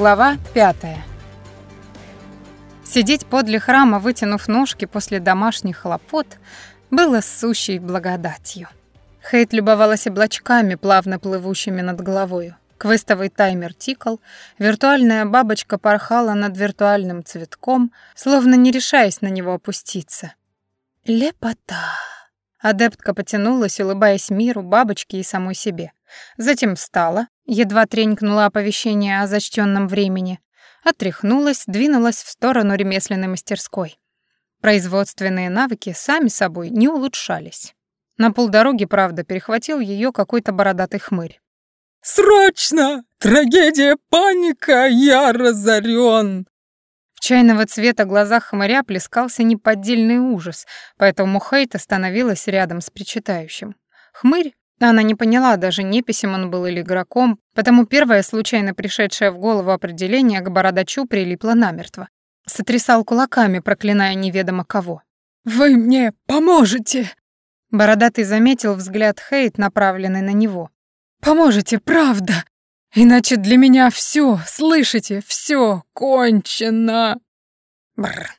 Глава пятая. Сидеть подле храма, вытянув ножки после домашних хлопот, было сущей благодатью. Хейт любовалась облачками, плавно плывущими над головою. Квестовый таймер тикал, виртуальная бабочка порхала над виртуальным цветком, словно не решаясь на него опуститься. Лепота. Адептка потянулась, улыбаясь миру, бабочке и самой себе. Затем встала, едва тренькнуло оповещение о зачтенном времени, отряхнулась, двинулась в сторону ремесленной мастерской. Производственные навыки сами собой не улучшались. На полдороги, правда, перехватил ее какой-то бородатый хмырь. «Срочно! Трагедия, паника, я разорен!» В чайного цвета глазах хмыря плескался неподдельный ужас, поэтому Хейт остановилась рядом с причитающим. Хмырь она не поняла, даже неписем он был или игроком, потому первое случайно пришедшее в голову определение к бородачу прилипло намертво. Сотрясал кулаками, проклиная неведомо кого. «Вы мне поможете!» Бородатый заметил взгляд Хейт, направленный на него. «Поможете, правда! Иначе для меня все, слышите, все кончено!» Бррр.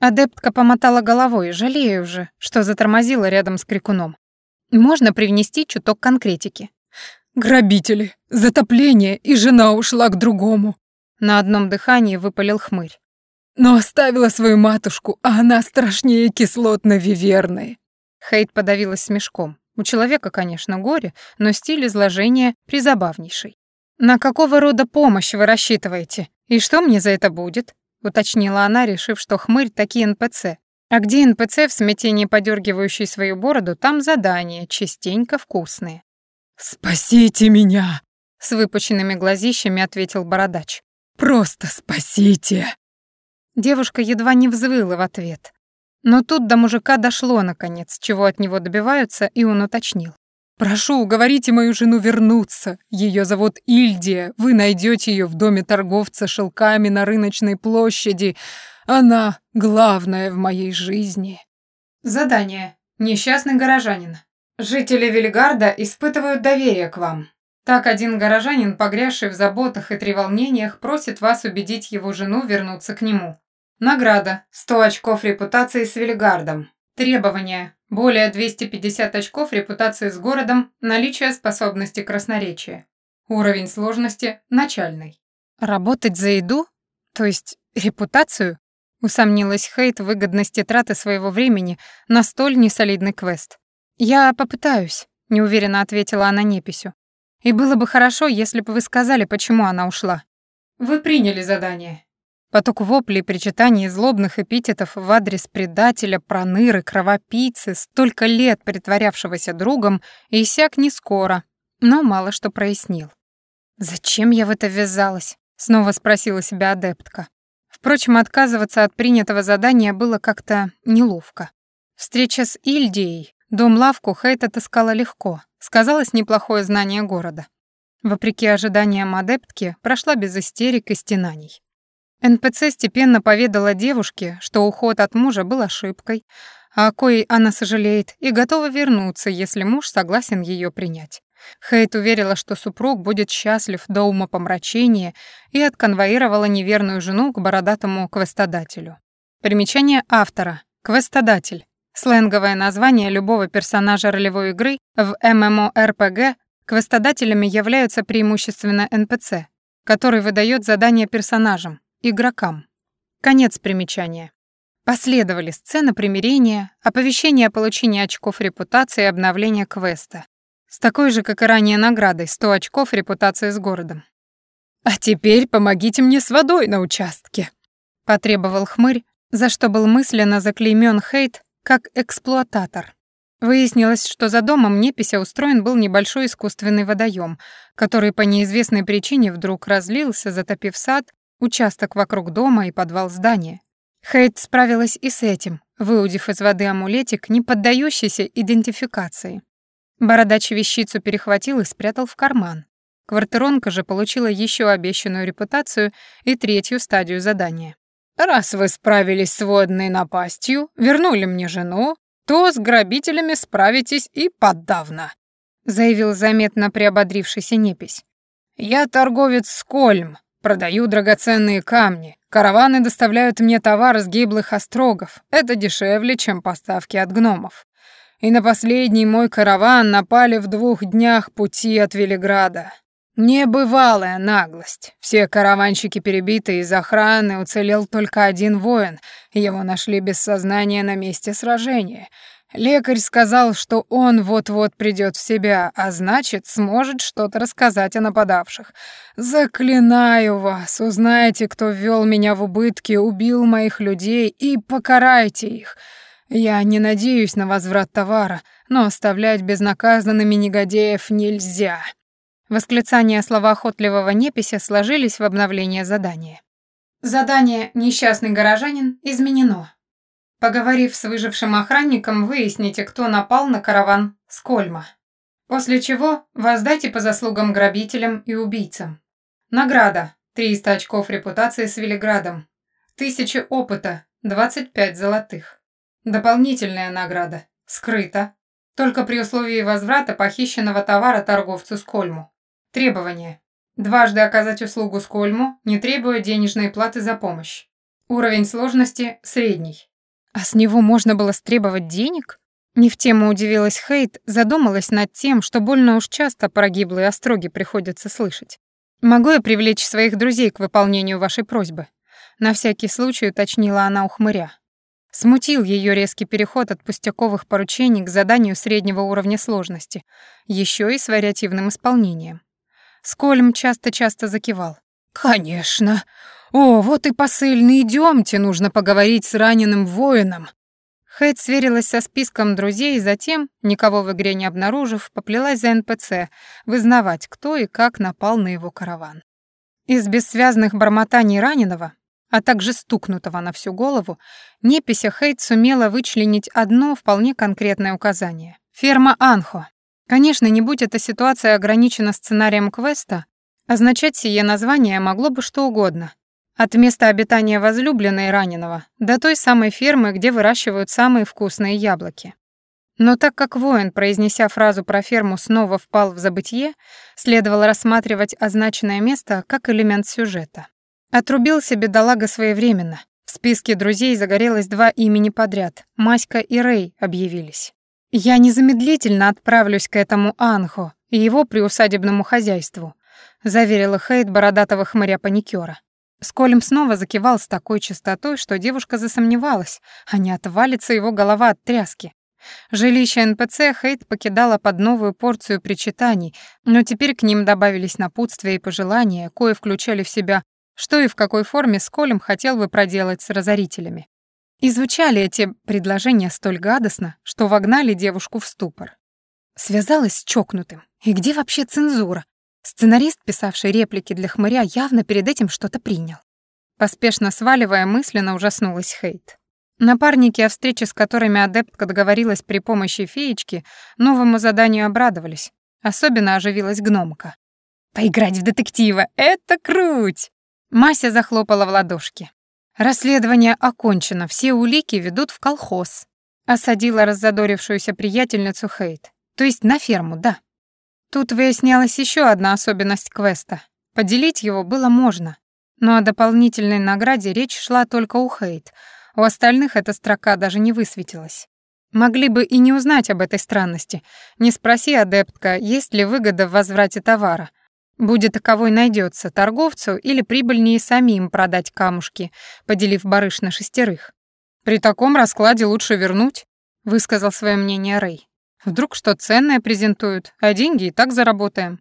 Адептка помотала головой, жалея уже, что затормозила рядом с крикуном. Можно привнести чуток конкретики. «Грабители, затопление, и жена ушла к другому». На одном дыхании выпалил хмырь. «Но оставила свою матушку, а она страшнее кислотно-виверной». Хейт подавилась смешком. У человека, конечно, горе, но стиль изложения призабавнейший. «На какого рода помощь вы рассчитываете? И что мне за это будет?» — уточнила она, решив, что хмырь такие НПЦ, а где НПЦ в смятении подергивающий свою бороду, там задания, частенько вкусные. «Спасите меня!» — с выпученными глазищами ответил бородач. «Просто спасите!» Девушка едва не взвыла в ответ. Но тут до мужика дошло, наконец, чего от него добиваются, и он уточнил. «Прошу, уговорите мою жену вернуться. Ее зовут Ильдия. Вы найдете ее в доме торговца шелками на рыночной площади. Она главная в моей жизни. Задание. Несчастный горожанин. Жители Вильгарда испытывают доверие к вам. Так один горожанин, погрязший в заботах и треволнениях, просит вас убедить его жену вернуться к нему. Награда. 100 очков репутации с Вильгардом. Требования. Более 250 очков репутации с городом, наличие способности красноречия. Уровень сложности начальный. Работать за еду? То есть репутацию? Усомнилась Хейт в выгодности траты своего времени на столь несолидный квест. «Я попытаюсь», — неуверенно ответила она неписью. «И было бы хорошо, если бы вы сказали, почему она ушла». «Вы приняли задание». Поток воплей, причитаний и злобных эпитетов в адрес предателя, проныры, кровопийцы, столько лет притворявшегося другом, иссяк не скоро, но мало что прояснил. «Зачем я в это ввязалась?» — снова спросила себя адептка. Впрочем, отказываться от принятого задания было как-то неловко. Встреча с Ильдией, дом-лавку Хейт отыскала легко, сказалось неплохое знание города. Вопреки ожиданиям адептки, прошла без истерик и стенаний. НПЦ степенно поведала девушке, что уход от мужа был ошибкой, о коей она сожалеет и готова вернуться, если муж согласен ее принять. Хейт уверила, что супруг будет счастлив до умопомрачения и отконвоировала неверную жену к бородатому квестодателю. Примечание автора. Квестодатель. Сленговое название любого персонажа ролевой игры в MMORPG квестодателями являются преимущественно NPC, который выдает задания персонажам, игрокам. Конец примечания. Последовали сцены примирения, оповещение о получении очков репутации и обновления квеста. С такой же, как и ранее, наградой 100 очков репутации с городом. «А теперь помогите мне с водой на участке», — потребовал хмырь, за что был мысленно заклеймён Хейт как эксплуататор. Выяснилось, что за домом Непися устроен был небольшой искусственный водоем, который по неизвестной причине вдруг разлился, затопив сад, участок вокруг дома и подвал здания. Хейт справилась и с этим, выудив из воды амулетик, не поддающийся идентификации. Бородач вещицу перехватил и спрятал в карман. Квартиронка же получила еще обещанную репутацию и третью стадию задания. «Раз вы справились с водной напастью, вернули мне жену, то с грабителями справитесь и подавно», заявил заметно приободрившийся непись. «Я торговец Скольм, Продаю драгоценные камни. Караваны доставляют мне товар с гиблых острогов. Это дешевле, чем поставки от гномов. И на последний мой караван напали в двух днях пути от Велиграда. Небывалая наглость. Все караванщики перебиты из охраны, уцелел только один воин. Его нашли без сознания на месте сражения. Лекарь сказал, что он вот-вот придет в себя, а значит, сможет что-то рассказать о нападавших. Заклинаю вас, узнайте, кто ввел меня в убытки, убил моих людей и покарайте их. Я не надеюсь на возврат товара, но оставлять безнаказанными негодяев нельзя. Восклицания слова охотливого непися сложились в обновление задания. Задание «Несчастный горожанин» изменено. Поговорив с выжившим охранником, выясните, кто напал на караван Скольма. После чего воздайте по заслугам грабителям и убийцам. Награда. 300 очков репутации с Велиградом. 1000 опыта. 25 золотых. Дополнительная награда. Скрыто. Только при условии возврата похищенного товара торговцу Скольму. Требования. Дважды оказать услугу Скольму, не требуя денежной платы за помощь. Уровень сложности средний. А с него можно было стребовать денег? Не в тему удивилась Хейт, задумалась над тем, что больно уж часто про остроги приходится слышать. «Могу я привлечь своих друзей к выполнению вашей просьбы?» На всякий случай уточнила она у хмыря. Смутил ее резкий переход от пустяковых поручений к заданию среднего уровня сложности, еще и с вариативным исполнением. Скольм часто-часто закивал. «Конечно. О, вот и посыльный, идемте, нужно поговорить с раненым воином». Хэт сверилась со списком друзей, и затем, никого в игре не обнаружив, поплелась за НПЦ, вызнавать, кто и как напал на его караван. Из бессвязных бормотаний раненого, а также стукнутого на всю голову, непися Хейт сумела вычленить одно вполне конкретное указание. Ферма Анхо. Конечно, не будь эта ситуация ограничена сценарием квеста, означать сие название могло бы что угодно. От места обитания возлюбленной раненого до той самой фермы, где выращивают самые вкусные яблоки. Но так как воин, произнеся фразу про ферму, снова впал в забытье, следовало рассматривать означенное место как элемент сюжета. Отрубился бедолага своевременно. В списке друзей загорелось два имени подряд. Маська и Рэй объявились. «Я незамедлительно отправлюсь к этому Анхо и его приусадебному хозяйству», заверила Хейт бородатого хмыря-паникёра. Сколем снова закивал с такой частотой, что девушка засомневалась, а не отвалится его голова от тряски. Жилище НПЦ Хейт покидала под новую порцию причитаний, но теперь к ним добавились напутствия и пожелания, кое включали в себя, что и в какой форме Сколем хотел бы проделать с разорителями. И звучали эти предложения столь гадостно, что вогнали девушку в ступор. Связалась с чокнутым. И где вообще цензура? Сценарист, писавший реплики для хмыря, явно перед этим что-то принял. Поспешно сваливая, мысленно ужаснулась Хейт. Напарники, о встрече с которыми адептка договорилась при помощи феечки, новому заданию обрадовались. Особенно оживилась гномка. «Поиграть в детектива — это круть!» Мася захлопала в ладошки. Расследование окончено, все улики ведут в колхоз. Осадила раззадорившуюся приятельницу Хейт. То есть на ферму, да. Тут выяснялась еще одна особенность квеста. Поделить его было можно, но о дополнительной награде речь шла только у Хейт. У остальных эта строка даже не высветилась. Могли бы и не узнать об этой странности. Не спроси адептка, есть ли выгода в возврате товара — Будет таковой найдется торговцу или прибыльнее самим продать камушки, поделив барыш на шестерых. «При таком раскладе лучше вернуть», — высказал свое мнение Рэй. «Вдруг что ценное презентуют, а деньги и так заработаем».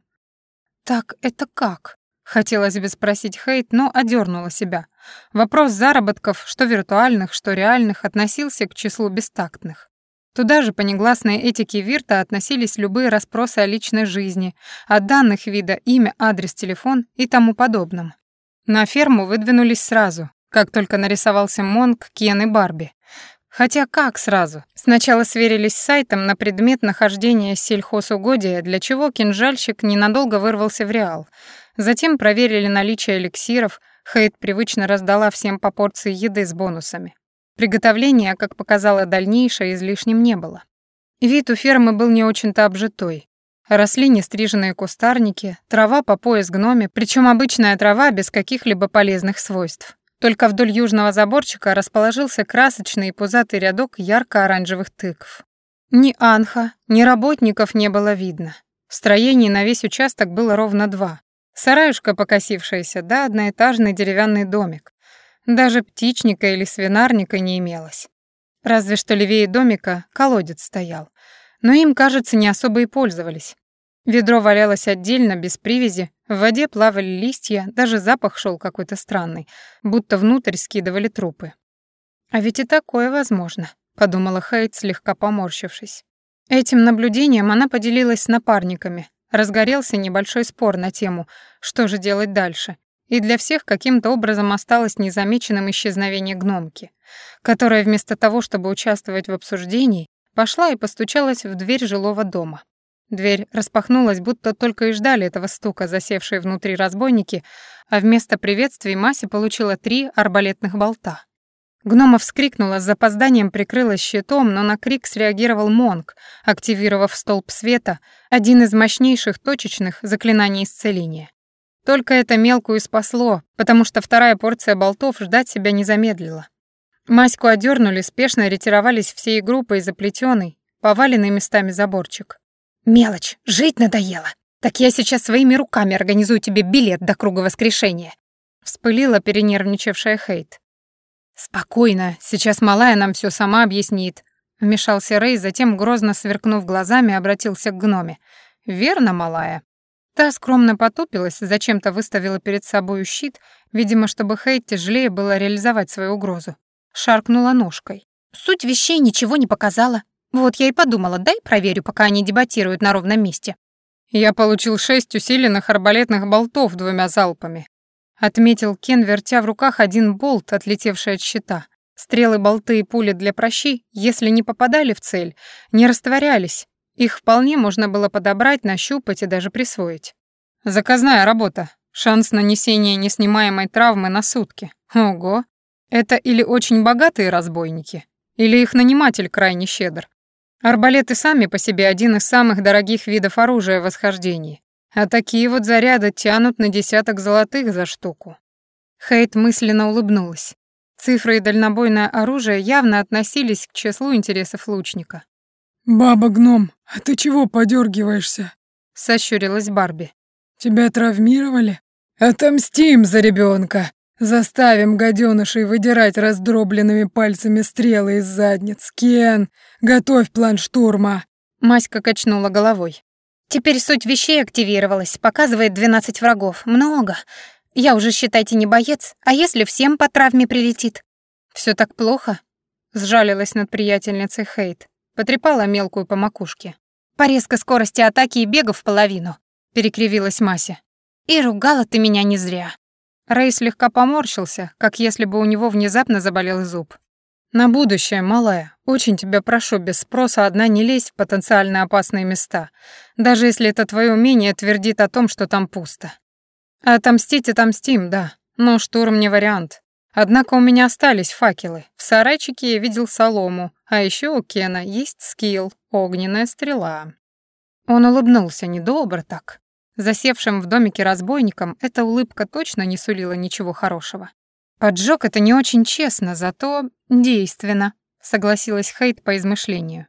«Так это как?» — хотелось бы спросить Хейт, но одернула себя. Вопрос заработков, что виртуальных, что реальных, относился к числу бестактных. Туда же по негласной этике Вирта относились любые расспросы о личной жизни, о данных вида, имя, адрес, телефон и тому подобном. На ферму выдвинулись сразу, как только нарисовался Монг, Кен и Барби. Хотя как сразу? Сначала сверились с сайтом на предмет нахождения сельхозугодия, для чего кинжальщик ненадолго вырвался в Реал. Затем проверили наличие эликсиров, Хейт привычно раздала всем по порции еды с бонусами. Приготовления, как показало дальнейшее, излишним не было. Вид у фермы был не очень-то обжитой. Росли нестриженные кустарники, трава по пояс гноме, причем обычная трава без каких-либо полезных свойств. Только вдоль южного заборчика расположился красочный и пузатый рядок ярко-оранжевых тыкв. Ни анха, ни работников не было видно. Строений на весь участок было ровно два. Сараюшка покосившаяся, да одноэтажный деревянный домик. Даже птичника или свинарника не имелось. Разве что левее домика колодец стоял но им, кажется, не особо и пользовались. Ведро валялось отдельно, без привязи, в воде плавали листья, даже запах шел какой-то странный, будто внутрь скидывали трупы. «А ведь и такое возможно», — подумала Хейт, слегка поморщившись. Этим наблюдением она поделилась с напарниками. Разгорелся небольшой спор на тему, что же делать дальше. И для всех каким-то образом осталось незамеченным исчезновение гномки, которая вместо того, чтобы участвовать в обсуждении, Пошла и постучалась в дверь жилого дома. Дверь распахнулась, будто только и ждали этого стука, засевшие внутри разбойники, а вместо приветствий Мася получила три арбалетных болта. Гнома вскрикнула, с запозданием прикрылась щитом, но на крик среагировал Монг, активировав столб света, один из мощнейших точечных заклинаний исцеления. Только это мелкую спасло, потому что вторая порция болтов ждать себя не замедлила. Маську одернули, спешно ретировались всей группой заплетенный, поваленный местами заборчик. «Мелочь, жить надоело. Так я сейчас своими руками организую тебе билет до круга воскрешения», вспылила перенервничавшая Хейт. «Спокойно, сейчас малая нам все сама объяснит», вмешался Рэй, затем, грозно сверкнув глазами, обратился к гноме. «Верно, малая?» Та скромно потупилась, зачем-то выставила перед собой щит, видимо, чтобы Хейт тяжелее было реализовать свою угрозу шаркнула ножкой. Суть вещей ничего не показала. Вот я и подумала, дай проверю, пока они дебатируют на ровном месте. Я получил шесть усиленных арбалетных болтов двумя залпами. Отметил Кен, вертя в руках один болт, отлетевший от щита. Стрелы, болты и пули для прощи, если не попадали в цель, не растворялись. Их вполне можно было подобрать, нащупать и даже присвоить. Заказная работа. Шанс нанесения неснимаемой травмы на сутки. Ого. Это или очень богатые разбойники, или их наниматель крайне щедр. Арбалеты сами по себе один из самых дорогих видов оружия в восхождении, а такие вот заряды тянут на десяток золотых за штуку. Хейт мысленно улыбнулась. Цифры и дальнобойное оружие явно относились к числу интересов лучника. «Баба-гном, а ты чего подергиваешься? сощурилась Барби. «Тебя травмировали? Отомстим за ребенка. Заставим гаденышей выдирать раздробленными пальцами стрелы из задниц. Кен, готовь план штурма. Маська качнула головой. Теперь суть вещей активировалась, показывает 12 врагов. Много. Я уже, считайте, не боец. А если всем по травме прилетит? Все так плохо? Сжалилась над приятельницей Хейт. Потрепала мелкую по макушке. Порезка скорости атаки и бега в половину. Перекривилась Мася. И ругала ты меня не зря. Рэй слегка поморщился, как если бы у него внезапно заболел зуб. «На будущее, малая, очень тебя прошу, без спроса одна не лезь в потенциально опасные места, даже если это твое умение твердит о том, что там пусто. Отомстить отомстим, да, но штурм не вариант. Однако у меня остались факелы. В сарайчике я видел солому, а еще у Кена есть скилл — огненная стрела». Он улыбнулся недобро так, Засевшим в домике разбойникам эта улыбка точно не сулила ничего хорошего. Поджог это не очень честно, зато действенно, согласилась Хейт по измышлению.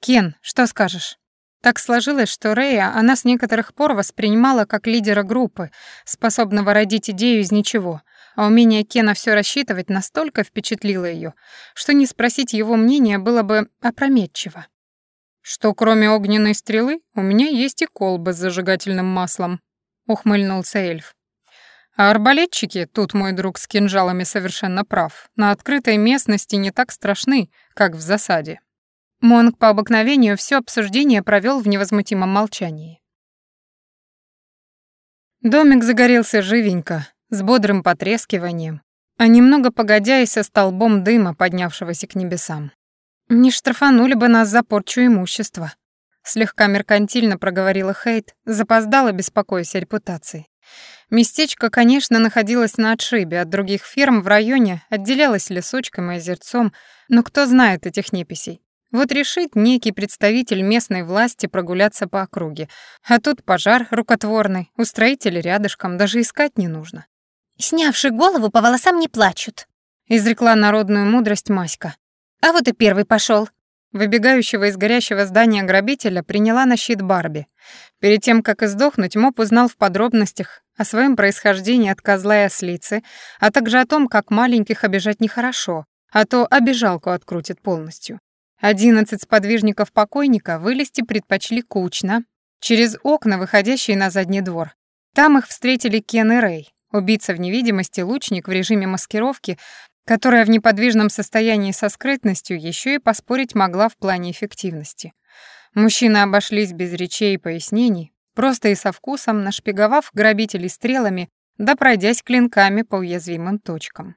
Кен, что скажешь? Так сложилось, что Рэя она с некоторых пор воспринимала как лидера группы, способного родить идею из ничего, а умение Кена все рассчитывать настолько впечатлило ее, что не спросить его мнения было бы опрометчиво что кроме огненной стрелы у меня есть и колба с зажигательным маслом», — ухмыльнулся эльф. «А арбалетчики, тут мой друг с кинжалами совершенно прав, на открытой местности не так страшны, как в засаде». Монг по обыкновению все обсуждение провел в невозмутимом молчании. Домик загорелся живенько, с бодрым потрескиванием, а немного погодя и со столбом дыма, поднявшегося к небесам. «Не штрафанули бы нас за порчу имущества», — слегка меркантильно проговорила Хейт, запоздала, беспокоясь о репутации. Местечко, конечно, находилось на отшибе от других ферм в районе, отделялось лесочком и озерцом, но кто знает этих неписей. Вот решит некий представитель местной власти прогуляться по округе, а тут пожар рукотворный, устроители рядышком, даже искать не нужно. «Снявши голову, по волосам не плачут», — изрекла народную мудрость Маська. «А вот и первый пошел. Выбегающего из горящего здания грабителя приняла на щит Барби. Перед тем, как издохнуть, Моп узнал в подробностях о своем происхождении от козла и ослицы, а также о том, как маленьких обижать нехорошо, а то обижалку открутит полностью. Одиннадцать сподвижников покойника вылезти предпочли кучно, через окна, выходящие на задний двор. Там их встретили Кен и Рэй. Убийца в невидимости, лучник в режиме маскировки, которая в неподвижном состоянии со скрытностью еще и поспорить могла в плане эффективности. Мужчины обошлись без речей и пояснений, просто и со вкусом, нашпиговав грабителей стрелами, да пройдясь клинками по уязвимым точкам.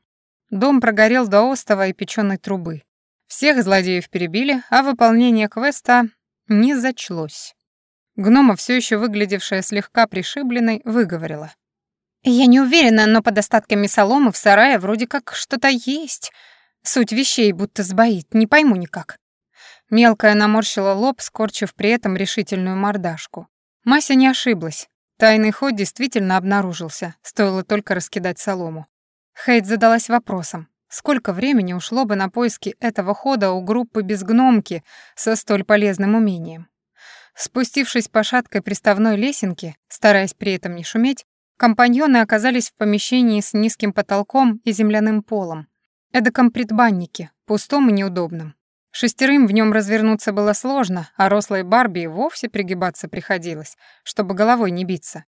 Дом прогорел до остова и печёной трубы. Всех злодеев перебили, а выполнение квеста не зачлось. Гнома, все еще выглядевшая слегка пришибленной, выговорила. «Я не уверена, но под остатками соломы в сарае вроде как что-то есть. Суть вещей будто сбоит, не пойму никак». Мелкая наморщила лоб, скорчив при этом решительную мордашку. Мася не ошиблась. Тайный ход действительно обнаружился, стоило только раскидать солому. Хейт задалась вопросом, Сколько времени ушло бы на поиски этого хода у группы безгномки со столь полезным умением? Спустившись по шаткой приставной лесенке, стараясь при этом не шуметь, компаньоны оказались в помещении с низким потолком и земляным полом, эдаком предбаннике, пустом и неудобном. Шестерым в нем развернуться было сложно, а рослой Барби вовсе пригибаться приходилось, чтобы головой не биться.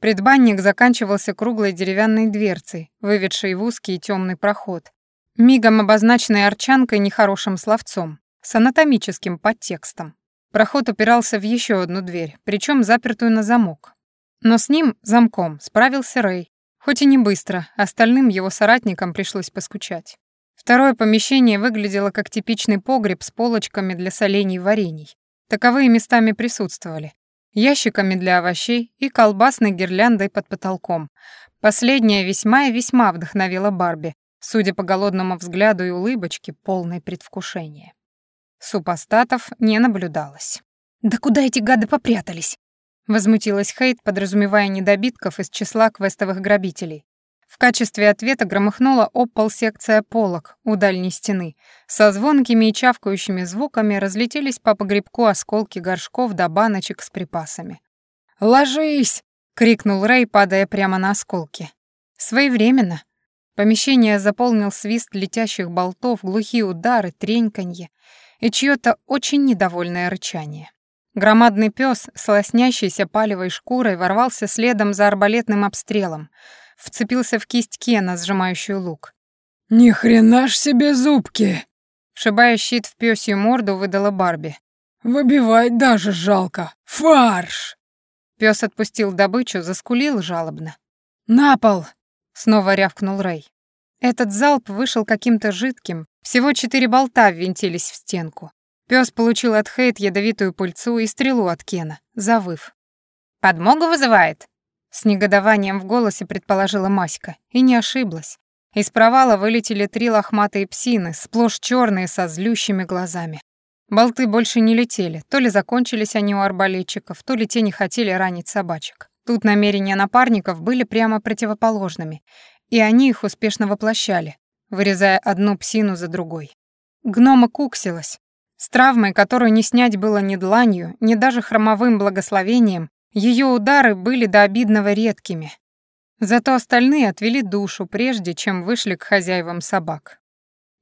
Предбанник заканчивался круглой деревянной дверцей, выведшей в узкий темный проход, мигом обозначенной арчанкой нехорошим словцом, с анатомическим подтекстом. Проход упирался в еще одну дверь, причем запертую на замок. Но с ним, замком, справился Рэй. Хоть и не быстро, остальным его соратникам пришлось поскучать. Второе помещение выглядело как типичный погреб с полочками для солений и варений. Таковые местами присутствовали. Ящиками для овощей и колбасной гирляндой под потолком. Последняя весьма и весьма вдохновила Барби, судя по голодному взгляду и улыбочке, полное предвкушение. Супостатов не наблюдалось. «Да куда эти гады попрятались?» Возмутилась Хейт, подразумевая недобитков из числа квестовых грабителей. В качестве ответа громыхнула об пол секция полок у дальней стены. Со звонкими и чавкающими звуками разлетелись по погребку осколки горшков до баночек с припасами. «Ложись!» — крикнул Рэй, падая прямо на осколки. Своевременно. Помещение заполнил свист летящих болтов, глухие удары, треньканье и чьё-то очень недовольное рычание. Громадный пес с лоснящейся палевой шкурой ворвался следом за арбалетным обстрелом, вцепился в кисть Кена, сжимающую лук. «Ни хрена ж себе зубки!» Вшибая щит в пёсью морду, выдала Барби. «Выбивать даже жалко! Фарш!» Пёс отпустил добычу, заскулил жалобно. «На пол!» Снова рявкнул Рэй. Этот залп вышел каким-то жидким. Всего четыре болта ввинтились в стенку. Пёс получил от Хейт ядовитую пыльцу и стрелу от Кена, завыв. «Подмогу вызывает?» С негодованием в голосе предположила Маська. И не ошиблась. Из провала вылетели три лохматые псины, сплошь черные со злющими глазами. Болты больше не летели, то ли закончились они у арбалетчиков, то ли те не хотели ранить собачек. Тут намерения напарников были прямо противоположными, и они их успешно воплощали, вырезая одну псину за другой. Гнома куксилась. С травмой, которую не снять было ни дланью, ни даже хромовым благословением, ее удары были до обидного редкими. Зато остальные отвели душу, прежде чем вышли к хозяевам собак.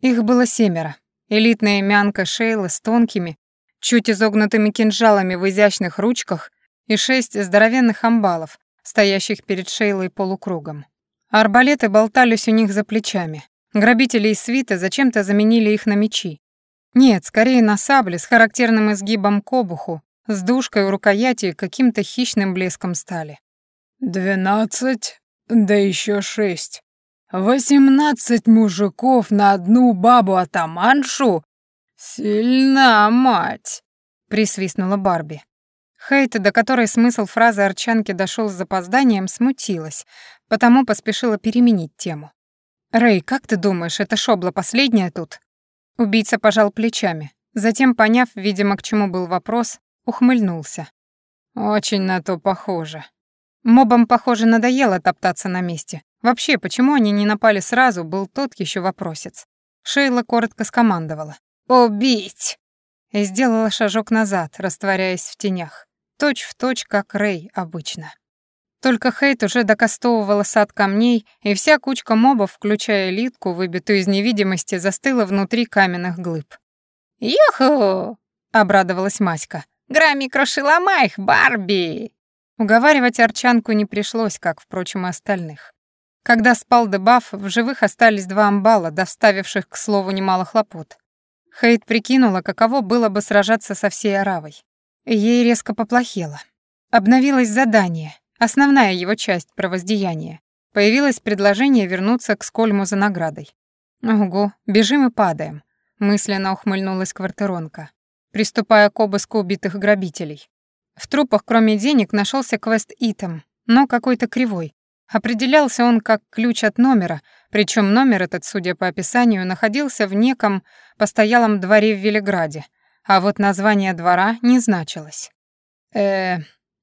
Их было семеро. Элитная мянка Шейла с тонкими, чуть изогнутыми кинжалами в изящных ручках и шесть здоровенных амбалов, стоящих перед Шейлой полукругом. Арбалеты болтались у них за плечами. Грабители из свита зачем-то заменили их на мечи. Нет, скорее на сабли с характерным изгибом к обуху, с душкой у рукояти и каким-то хищным блеском стали. «Двенадцать, да еще шесть. Восемнадцать мужиков на одну бабу-атаманшу? Сильна мать!» — присвистнула Барби. Хейт, до которой смысл фразы Арчанки дошел с запозданием, смутилась, потому поспешила переменить тему. «Рэй, как ты думаешь, это шобла последняя тут?» Убийца пожал плечами. Затем, поняв, видимо, к чему был вопрос, ухмыльнулся. «Очень на то похоже». Мобам, похоже, надоело топтаться на месте. Вообще, почему они не напали сразу, был тот еще вопросец. Шейла коротко скомандовала. «Убить!» И сделала шажок назад, растворяясь в тенях. Точь в точь, как Рэй обычно. Только Хейт уже докастовывала сад камней, и вся кучка мобов, включая элитку, выбитую из невидимости, застыла внутри каменных глыб. «Юху!» — обрадовалась Маська. «Грамми крошила их, Барби!» Уговаривать Арчанку не пришлось, как, впрочем, и остальных. Когда спал дебаф, в живых остались два амбала, доставивших, к слову, немало хлопот. Хейт прикинула, каково было бы сражаться со всей Аравой. Ей резко поплохело. Обновилось задание, основная его часть про воздеяние. Появилось предложение вернуться к Скольму за наградой. Ого, бежим и падаем мысленно ухмыльнулась квартиронка, приступая к обыску убитых грабителей. В трупах, кроме денег, нашелся квест Итем, но какой-то кривой. Определялся он как ключ от номера, причем номер этот, судя по описанию, находился в неком постоялом дворе в Велиграде, а вот название двора не значилось. э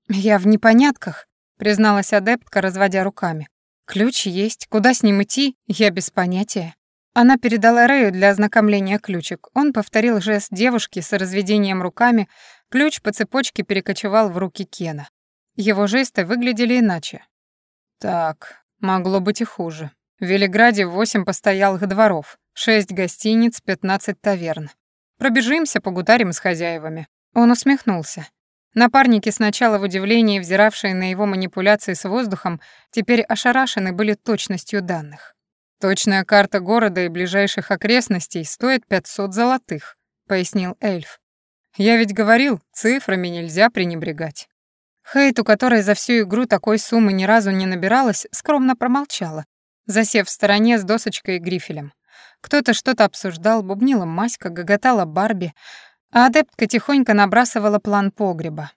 я в непонятках», — призналась адептка, разводя руками. «Ключ есть, куда с ним идти, я без понятия». Она передала Рэю для ознакомления ключик. Он повторил жест девушки с разведением руками, ключ по цепочке перекочевал в руки Кена. Его жесты выглядели иначе. Так, могло быть и хуже. В Велиграде восемь постоялых дворов, шесть гостиниц, пятнадцать таверн. Пробежимся, погутарим с хозяевами. Он усмехнулся. Напарники, сначала в удивлении взиравшие на его манипуляции с воздухом, теперь ошарашены были точностью данных. Точная карта города и ближайших окрестностей стоит 500 золотых, пояснил эльф. Я ведь говорил, цифрами нельзя пренебрегать. Хейт, у которой за всю игру такой суммы ни разу не набиралась, скромно промолчала, засев в стороне с досочкой и грифелем. Кто-то что-то обсуждал, бубнила Маська, гоготала Барби, а адептка тихонько набрасывала план погреба.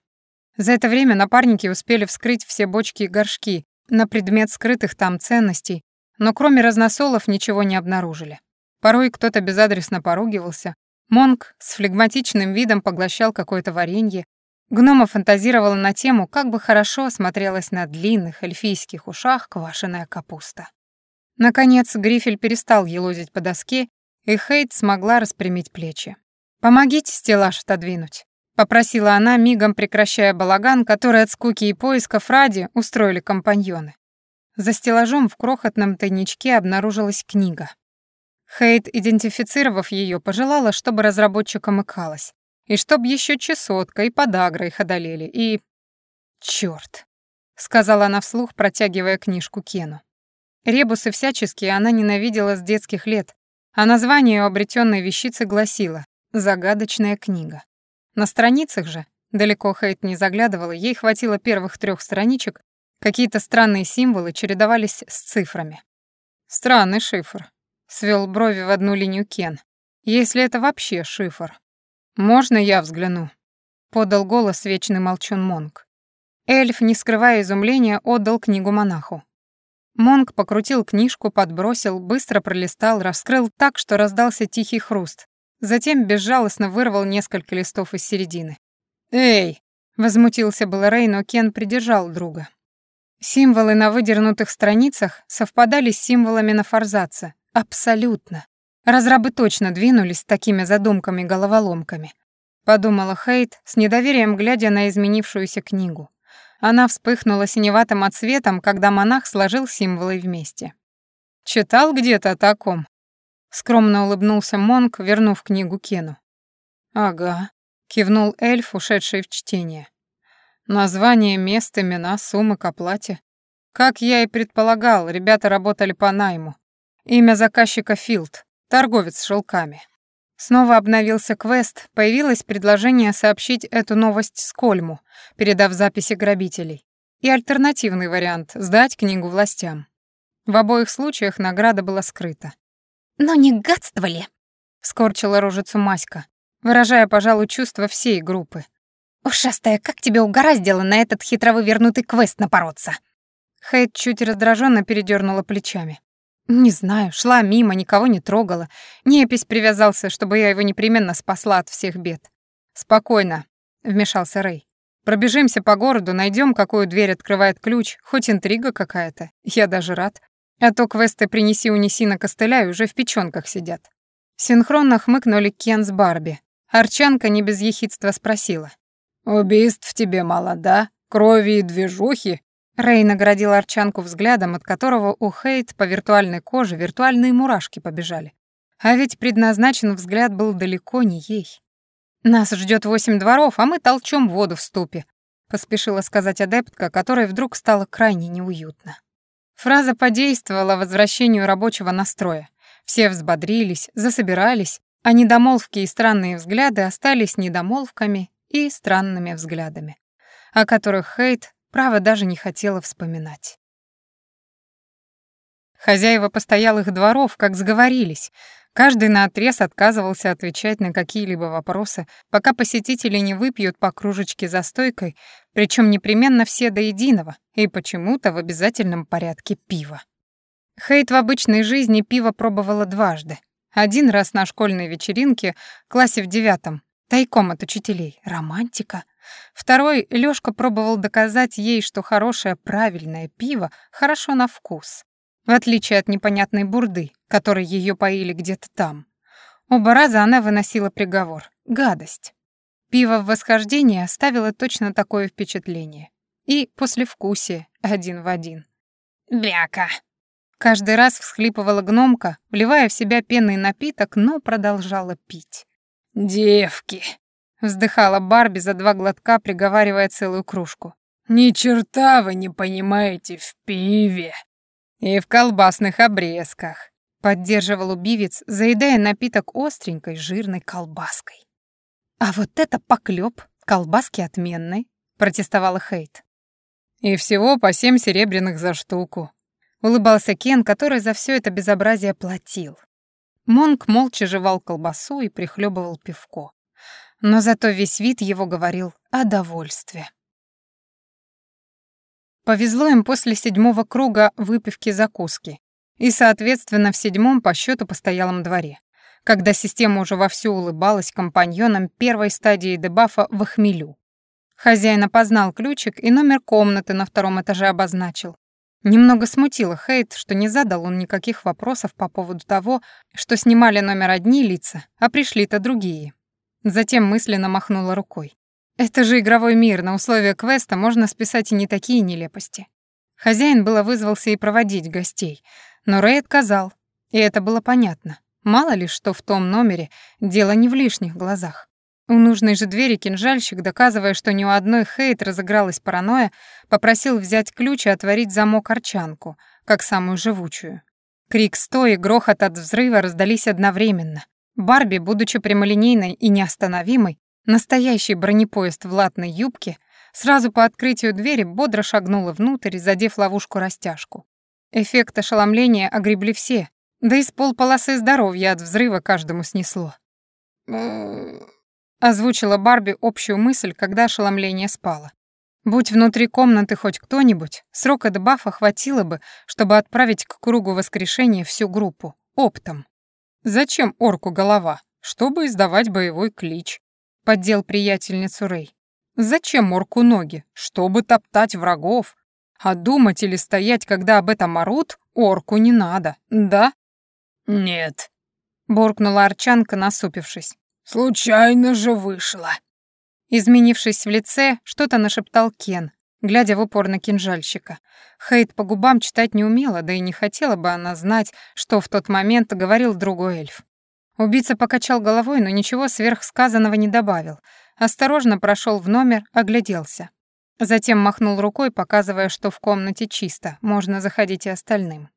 За это время напарники успели вскрыть все бочки и горшки на предмет скрытых там ценностей, но кроме разносолов ничего не обнаружили. Порой кто-то безадресно поругивался, Монг с флегматичным видом поглощал какое-то варенье, Гнома фантазировала на тему, как бы хорошо смотрелась на длинных эльфийских ушах квашеная капуста. Наконец Грифель перестал елозить по доске, и Хейт смогла распрямить плечи. «Помогите стеллаж отодвинуть», — попросила она, мигом прекращая балаган, который от скуки и поисков ради устроили компаньоны. За стеллажом в крохотном тайничке обнаружилась книга. Хейт, идентифицировав ее, пожелала, чтобы разработчикам икалось, и чтоб еще чесотка и подагра их одолели, и... Черт! сказала она вслух, протягивая книжку Кену. Ребусы всяческие она ненавидела с детских лет, а название у обретенной вещицы гласило «Загадочная книга». На страницах же, далеко Хейт не заглядывала, ей хватило первых трех страничек, Какие-то странные символы чередовались с цифрами. Странный шифр. Свел брови в одну линию Кен. Если это вообще шифр. Можно я взгляну? Подал голос вечный молчун Монг. Эльф, не скрывая изумления, отдал книгу монаху. Монг покрутил книжку, подбросил, быстро пролистал, раскрыл так, что раздался тихий хруст. Затем безжалостно вырвал несколько листов из середины. «Эй!» — возмутился был Рэй, но Кен придержал друга. Символы на выдернутых страницах совпадали с символами на форзаце. Абсолютно. Разрабы точно двинулись с такими задумками-головоломками. Подумала Хейт, с недоверием глядя на изменившуюся книгу. Она вспыхнула синеватым отсветом, когда монах сложил символы вместе. «Читал где-то о таком?» Скромно улыбнулся Монк, вернув книгу Кену. «Ага», — кивнул эльф, ушедший в чтение. Название, мест, имена, суммы к оплате. Как я и предполагал, ребята работали по найму. Имя заказчика Филд, торговец шелками. Снова обновился квест, появилось предложение сообщить эту новость Скольму, передав записи грабителей. И альтернативный вариант — сдать книгу властям. В обоих случаях награда была скрыта. «Но не гадство ли?» — скорчила рожицу Маська, выражая, пожалуй, чувства всей группы. «Ушастая, как тебе угораздило на этот хитро вывернутый квест напороться?» Хейт чуть раздраженно передернула плечами. Не знаю, шла мимо, никого не трогала. Непись привязался, чтобы я его непременно спасла от всех бед. Спокойно, вмешался Рэй. Пробежимся по городу, найдем, какую дверь открывает ключ, хоть интрига какая-то. Я даже рад. А то квесты «принеси-унеси» на костыля и уже в печёнках сидят. Синхронно хмыкнули Кен с Барби. Арчанка не без ехидства спросила. «Убийств тебе мало, да? Крови и движухи?» Рэй наградил Арчанку взглядом, от которого у Хейт по виртуальной коже виртуальные мурашки побежали. А ведь предназначен взгляд был далеко не ей. «Нас ждет восемь дворов, а мы толчем воду в ступе», — поспешила сказать адептка, которой вдруг стало крайне неуютно. Фраза подействовала возвращению рабочего настроя. Все взбодрились, засобирались, а недомолвки и странные взгляды остались недомолвками и странными взглядами, о которых Хейт Право даже не хотела вспоминать. Хозяева постоялых дворов как сговорились. Каждый наотрез отказывался отвечать на какие-либо вопросы, пока посетители не выпьют по кружечке за стойкой, причем непременно все до единого, и почему-то в обязательном порядке пива. Хейт в обычной жизни пиво пробовала дважды. Один раз на школьной вечеринке, классе в девятом, тайком от учителей. Романтика — Второй Лёшка пробовал доказать ей, что хорошее правильное пиво хорошо на вкус, в отличие от непонятной бурды, которой её поили где-то там. Оба раза она выносила приговор — гадость. Пиво в восхождении оставило точно такое впечатление. И послевкусие один в один. «Бляка!» Каждый раз всхлипывала гномка, вливая в себя пенный напиток, но продолжала пить. «Девки!» Вздыхала Барби за два глотка, приговаривая целую кружку. «Ни черта вы не понимаете в пиве!» «И в колбасных обрезках», — поддерживал убивец, заедая напиток остренькой жирной колбаской. «А вот это поклёб, колбаски отменной», — протестовала Хейт. «И всего по семь серебряных за штуку», — улыбался Кен, который за все это безобразие платил. Монк молча жевал колбасу и прихлебывал пивко но зато весь вид его говорил о довольстве. Повезло им после седьмого круга выпивки-закуски и, соответственно, в седьмом по счету постоялом дворе, когда система уже вовсю улыбалась компаньонам первой стадии дебафа в хмелю. Хозяин опознал ключик и номер комнаты на втором этаже обозначил. Немного смутило Хейт, что не задал он никаких вопросов по поводу того, что снимали номер одни лица, а пришли-то другие. Затем мысленно махнула рукой. Это же игровой мир, на условия квеста можно списать и не такие нелепости. Хозяин было вызвался и проводить гостей, но Рэй отказал, и это было понятно. Мало ли, что в том номере дело не в лишних глазах. У нужной же двери кинжальщик, доказывая, что ни у одной Хейт разыгралась паранойя, попросил взять ключ и отворить замок арчанку, как самую живучую. Крик стоя и грохот от взрыва раздались одновременно. Барби, будучи прямолинейной и неостановимой, настоящий бронепоезд в латной юбке, сразу по открытию двери бодро шагнула внутрь, задев ловушку-растяжку. Эффект ошеломления огребли все, да и с полполосы здоровья от взрыва каждому снесло. Озвучила Барби общую мысль, когда ошеломление спало. Будь внутри комнаты хоть кто-нибудь, срока дебафа хватило бы, чтобы отправить к кругу воскрешения всю группу, оптом. Зачем орку голова? Чтобы издавать боевой клич. Поддел приятельницу Рэй. Зачем орку ноги? Чтобы топтать врагов. А думать или стоять, когда об этом орут, орку не надо, да? Нет. Буркнула Арчанка, насупившись. Случайно же вышло. Изменившись в лице, что-то нашептал Кен, глядя в упор на кинжальщика. Хейт по губам читать не умела, да и не хотела бы она знать, что в тот момент говорил другой эльф. Убийца покачал головой, но ничего сверхсказанного не добавил. Осторожно прошел в номер, огляделся. Затем махнул рукой, показывая, что в комнате чисто, можно заходить и остальным.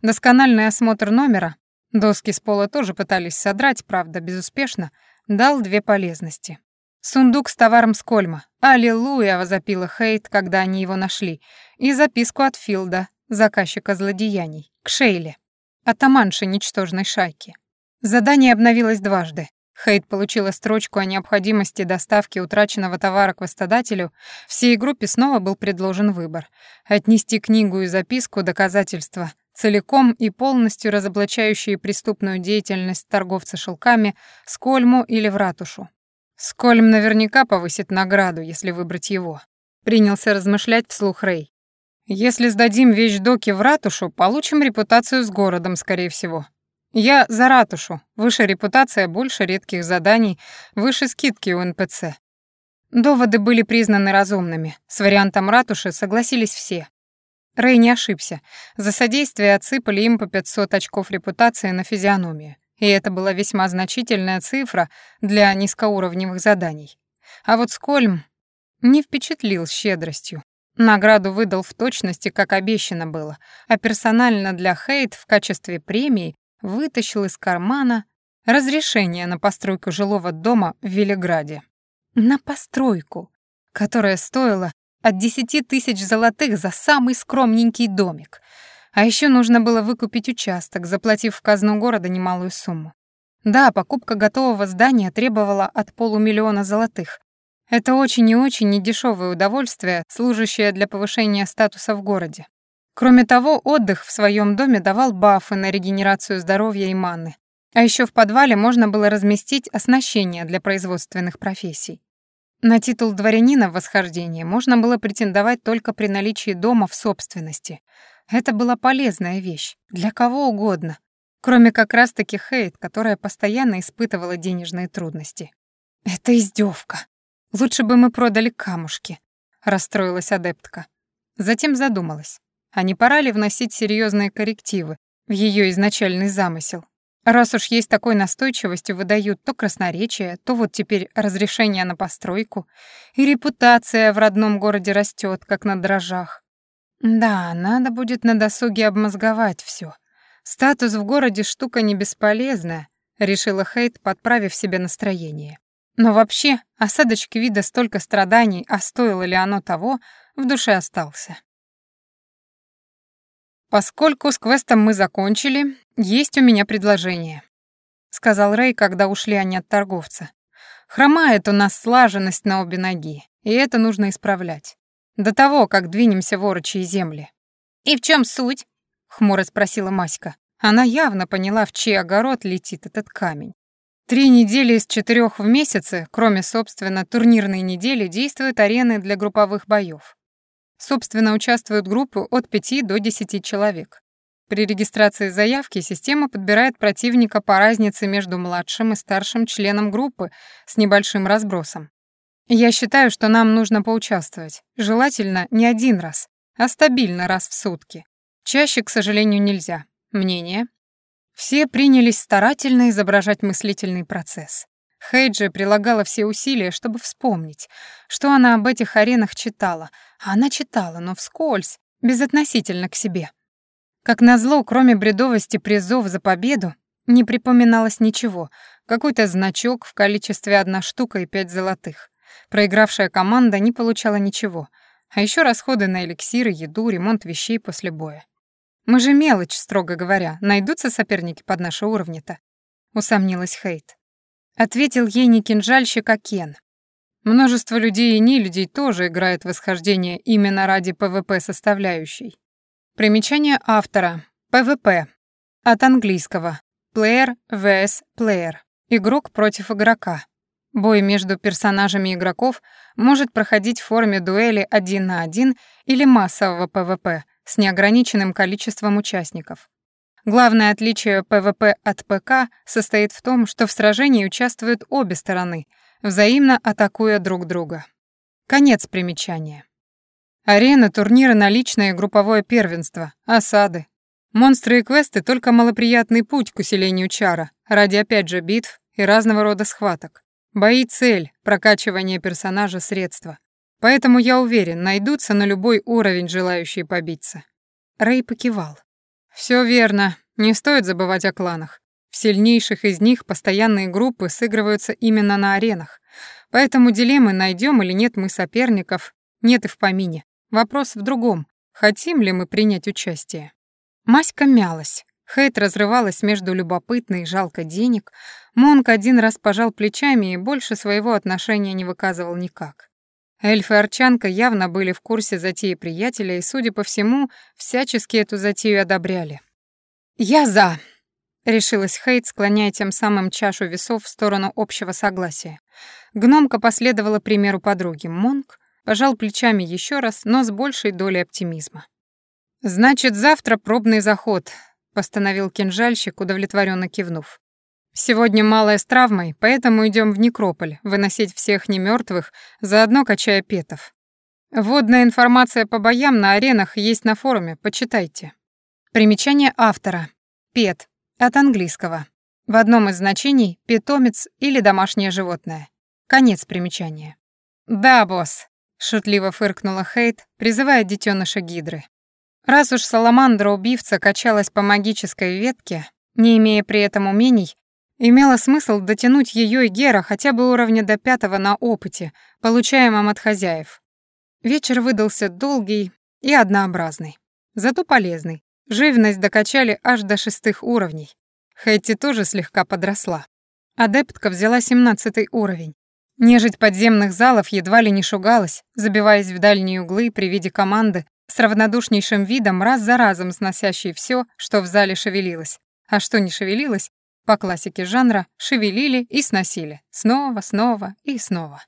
Доскональный осмотр номера, доски с пола тоже пытались содрать, правда, безуспешно, дал две полезности. Сундук с товаром с Кольма. «Аллилуйя!» — возопила Хейт, когда они его нашли. И записку от Филда, заказчика злодеяний, к Шейле, атаманше ничтожной шайки. Задание обновилось дважды. Хейт получила строчку о необходимости доставки утраченного товара к востодателю. Всей группе снова был предложен выбор — отнести книгу и записку доказательства целиком и полностью разоблачающие преступную деятельность торговца шелками, Скольму или в ратушу. Скольм наверняка повысит награду, если выбрать его. Принялся размышлять вслух Рэй. Если сдадим вещдоки в ратушу, получим репутацию с городом, скорее всего. Я за ратушу. Выше репутация, больше редких заданий, выше скидки у НПЦ. Доводы были признаны разумными. С вариантом ратуши согласились все. Рэй не ошибся. За содействие отсыпали им по 500 очков репутации на физиономию. И это была весьма значительная цифра для низкоуровневых заданий. А вот Скольм не впечатлил щедростью. Награду выдал в точности, как обещано было, а персонально для Хейт в качестве премии вытащил из кармана разрешение на постройку жилого дома в Велиграде. На постройку, которая стоила от десяти тысяч золотых за самый скромненький домик. А еще нужно было выкупить участок, заплатив в казну города немалую сумму. Да, покупка готового здания требовала от полумиллиона золотых. Это очень и очень недешевое удовольствие, служащее для повышения статуса в городе. Кроме того, отдых в своем доме давал бафы на регенерацию здоровья и маны. А еще в подвале можно было разместить оснащение для производственных профессий. На титул дворянина в восхождении можно было претендовать только при наличии дома в собственности. Это была полезная вещь, для кого угодно, кроме как раз-таки Хейт, которая постоянно испытывала денежные трудности. «Это издевка. Лучше бы мы продали камушки», — расстроилась адептка. Затем задумалась, а не пора ли вносить серьезные коррективы в ее изначальный замысел? Раз уж есть такой настойчивостью, выдают то красноречие, то вот теперь разрешение на постройку, и репутация в родном городе растет, как на дрожжах. Да, надо будет на досуге обмозговать все. Статус в городе штука не бесполезная, решила Хейт, подправив себе настроение. Но вообще, осадочки вида столько страданий, а стоило ли оно того, в душе остался. «Поскольку с квестом мы закончили, есть у меня предложение», — сказал Рэй, когда ушли они от торговца. «Хромает у нас слаженность на обе ноги, и это нужно исправлять. До того, как двинемся в орочьи земли». «И в чем суть?» — хмуро спросила Маська. Она явно поняла, в чей огород летит этот камень. Три недели из четырех в месяце, кроме, собственно, турнирной недели, действуют арены для групповых боев. Собственно, участвуют группы от 5 до 10 человек. При регистрации заявки система подбирает противника по разнице между младшим и старшим членом группы с небольшим разбросом. Я считаю, что нам нужно поучаствовать. Желательно не один раз, а стабильно раз в сутки. Чаще, к сожалению, нельзя. Мнение? Все принялись старательно изображать мыслительный процесс. Хейджи прилагала все усилия, чтобы вспомнить, что она об этих аренах читала. Она читала, но вскользь, безотносительно к себе. Как назло, кроме бредовости призов за победу, не припоминалось ничего. Какой-то значок в количестве одна штука и пять золотых. Проигравшая команда не получала ничего. А еще расходы на эликсиры, еду, ремонт вещей после боя. Мы же мелочь, строго говоря. Найдутся соперники под наши уровни-то? Усомнилась Хейт. Ответил ей не кинжальщик, а Кен. Множество людей и не людей тоже играет восхождение именно ради ПВП-составляющей. Примечание автора. ПВП. От английского. Player vs. Player. Игрок против игрока. Бой между персонажами игроков может проходить в форме дуэли один на один или массового ПВП с неограниченным количеством участников. Главное отличие ПВП от ПК состоит в том, что в сражении участвуют обе стороны, взаимно атакуя друг друга. Конец примечания. Арена, турниры на личное и групповое первенство, осады. Монстры и квесты — только малоприятный путь к усилению чара, ради опять же битв и разного рода схваток. Бои — цель, прокачивание персонажа — средства. Поэтому я уверен, найдутся на любой уровень желающие побиться. Рэй покивал. Все верно, не стоит забывать о кланах. В сильнейших из них постоянные группы сыгрываются именно на аренах. Поэтому дилеммы, найдем или нет мы соперников, нет и в помине. Вопрос в другом. Хотим ли мы принять участие? Маська мялась. Хейт разрывалась между любопытной и жалко денег. Монк один раз пожал плечами и больше своего отношения не выказывал никак. Эльф и Арчанка явно были в курсе затеи приятеля и, судя по всему, всячески эту затею одобряли. «Я за», — решилась Хейт, склоняя тем самым чашу весов в сторону общего согласия. Гномка последовала примеру подруги. Монк пожал плечами еще раз, но с большей долей оптимизма. «Значит, завтра пробный заход», — постановил кинжальщик, удовлетворенно кивнув. Сегодня малая с травмой, поэтому идем в некрополь, выносить всех немертвых, заодно качая петов. Вводная информация по боям на аренах есть на форуме, почитайте. Примечание автора. Пет. От английского. В одном из значений — питомец или домашнее животное. Конец примечания. «Да, босс», — шутливо фыркнула Хейт, призывая детеныша Гидры. Раз уж саламандра-убивца качалась по магической ветке, не имея при этом умений, Имело смысл дотянуть ее и Гера хотя бы уровня до пятого на опыте, получаемом от хозяев. Вечер выдался долгий и однообразный, зато полезный. Живность докачали аж до шестых уровней. Хэти тоже слегка подросла. Адептка взяла семнадцатый уровень. Нежить подземных залов едва ли не шугалась, забиваясь в дальние углы при виде команды с равнодушнейшим видом раз за разом сносящей все, что в зале шевелилось. А что не шевелилось, по классике жанра, шевелили и сносили. Снова, снова и снова.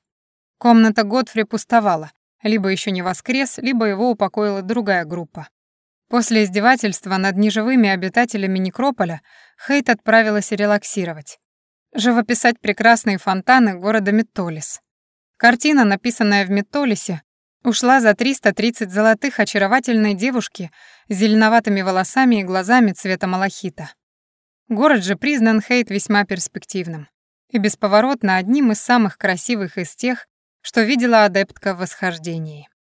Комната Готфри пустовала. Либо еще не воскрес, либо его упокоила другая группа. После издевательства над неживыми обитателями некрополя Хейт отправилась релаксировать. Живописать прекрасные фонтаны города Метолис. Картина, написанная в Метолисе, ушла за 330 золотых очаровательной девушки с зеленоватыми волосами и глазами цвета малахита. Город же признан Хейт весьма перспективным и бесповоротно одним из самых красивых из тех, что видела адептка в восхождении.